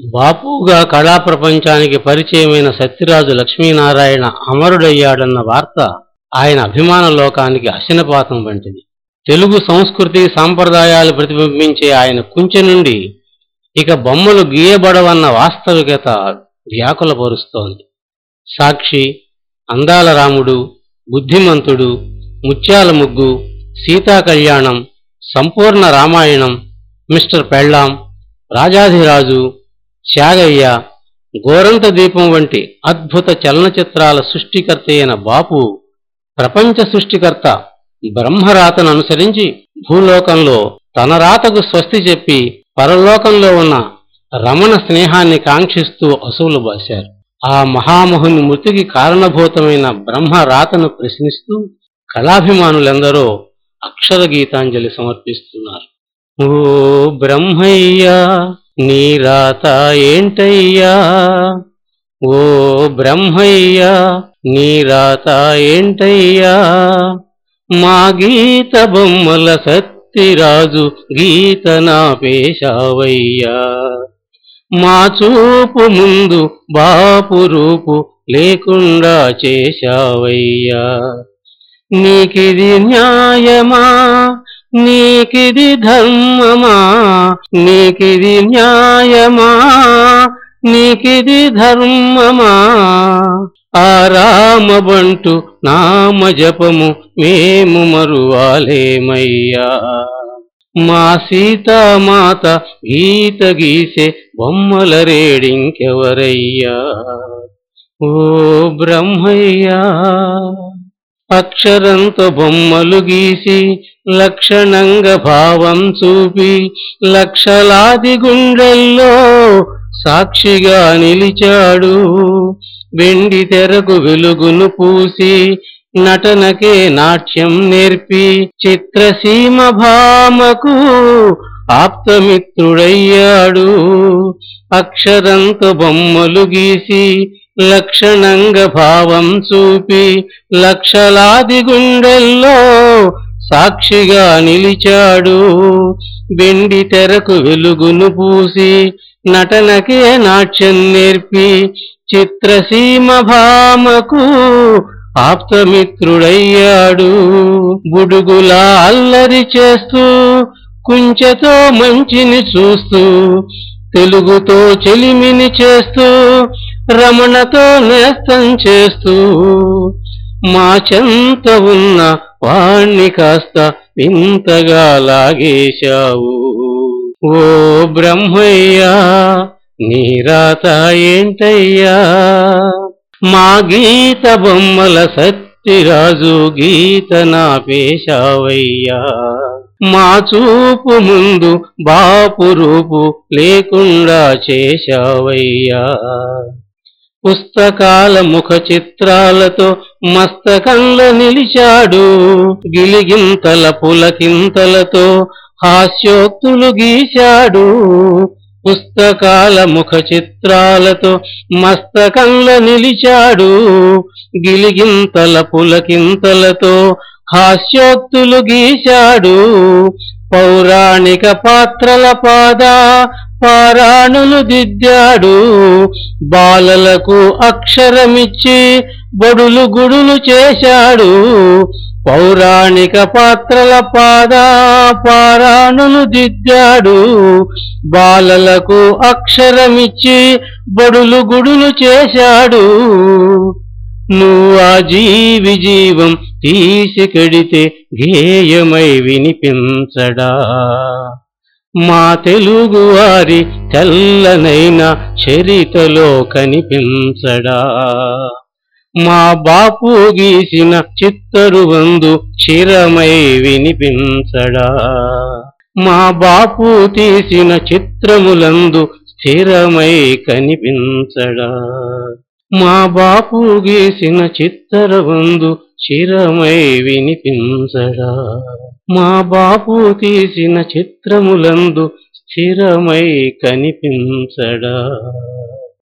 బాపుగా కళా ప్రపంచానికి పరిచయమైన సత్యరాజు లక్ష్మీనారాయణ అమరుడయ్యాడన్న వార్త ఆయన అభిమాన లోకానికి అశనపాతం వంటిది. తెలుగు సంస్కృతి సాంప్రదాయాలు ప్రతిబింబించే ఆయన కుంచె నుండి ఇక బొమ్మలు గీయబడవన్న వాస్తవికత వ్యాకులపరుస్తోంది. సాక్షి అందాల రాముడు బుద్ధిమంతుడు ముత్యాల ముగ్గు సీతా కళ్యాణం సంపూర్ణ రామాయణం మిస్టర్ పెళ్ళాం రాజాధిరాజు త్యాగయ్య గోరంత దీపం వంటి అద్భుత చలనచిత్రాల సృష్టికర్త అయిన బాపు ప్రపంచ సృష్టికర్త బ్రహ్మరాతను అనుసరించి భూలోకంలో తన రాతకు స్వస్తి చెప్పి పరలోకంలో ఉన్న రమణ స్నేహాన్ని కాంక్షిస్తూ అసువులు బాశారు. ఆ మహామహుని మృతికి కారణభూతమైన బ్రహ్మ రాతను ప్రశ్నిస్తూ కళాభిమానులెందరో అక్షర గీతాంజలి సమర్పిస్తున్నారు. ఓ బ్రహ్మయ్యా నీ రాత ఏంటయ్యా ఓ బ్రహ్మయ్యా నీ రాత ఏంటయ్యా మా గీత బొమ్మల సత్తిరాజు గీత నా పేశావయ్యా. మా చూపు ముందు బాపు రూపు లేకుండా చేశావయ్యా. నీకిది న్యాయమా? నీకిది ధర్మమా? నీకిది న్యాయమా? నీకిది ధర్మమా? ఆ రామబంటు నామ జపము మేము మరువాలేమయ్యా. మా సీతామాత గీత గీసే బొమ్మల రేడింకెవరయ్యా? ఓ బ్రహ్మయ్యా! అక్షరంతో బొమ్మలు గీసి లక్షణంగా భావం చూపి లక్షలాది గుండెల్లో సాక్షిగా నిలిచాడు. వెండి తెరకు వెలుగును పూసి నటనకే నాట్యం నేర్పి చిత్రసీమ భామకు ఆప్తమిత్రుడయ్యాడు. అక్షరంతో బొమ్మలు గీసి లక్షణంగా భావం చూపి లక్షలాది గుండెల్లో సాక్షిగా నిలిచాడు. వెండి తెరకు వెలుగును పూసి నటనకే నాట్యం నేర్పి చిత్రసీమ భామకు ఆప్తమిత్రుడయ్యాడు. బుడుగులా అల్లరి చేస్తూ కుంచెతో మంచిని చూస్తూ తెలుగుతో చెలిమిని చేస్తూ రమణతో నేస్తం చేస్తూ మా చెంత ఉన్న వాణ్ణి కాస్త వింతగా లాగేశావు. ఓ బ్రహ్మయ్యా నీ రాత ఏంటయ్యా? మా గీత బొమ్మల సత్యరాజు గీత నా పేశావయ్యా. మా చూపు ముందు బాపు రూపు లేకుండా చేశావయ్యా. పుస్తకాల ముఖ చిత్రాలతో మస్తకంలో నిలిచాడు. గిలిగింతల పులకింతలతో హాస్యోక్తులు గీశాడు. పుస్తకాల ముఖ చిత్రాలతో మస్తకంలో నిలిచాడు. గిలిగింతల పులకింతలతో హాస్యోక్తులు గీశాడు. పౌరాణిక పాత్రల పాద పారాణులు దిద్దాడు. బాలలకు అక్షరమిచ్చి బడులు గుడులు చేశాడు. పౌరాణిక పాత్రల పాద పారాణులు దిద్దాడు. బాలలకు అక్షరమిచ్చి బడులు గుడులు చేశాడు. నువ్వు ఆ జీవి జీవం తీసుకెడితే గేయమై వినిపించడా? మా తెలుగు వారి తెల్లనైన చరితలో కనిపించడా. మా బాపు గీసిన చిత్తరువందు చిరమై వినిపించడా. మా బాపు తీసిన చిత్రములందు స్థిరమై కనిపించడా. మా బాపు గీసిన చిత్తరవందు చిరమై వినిపించడా? మా బాపు తీసిన చిత్రములందు స్థిరమై కనిపించడా?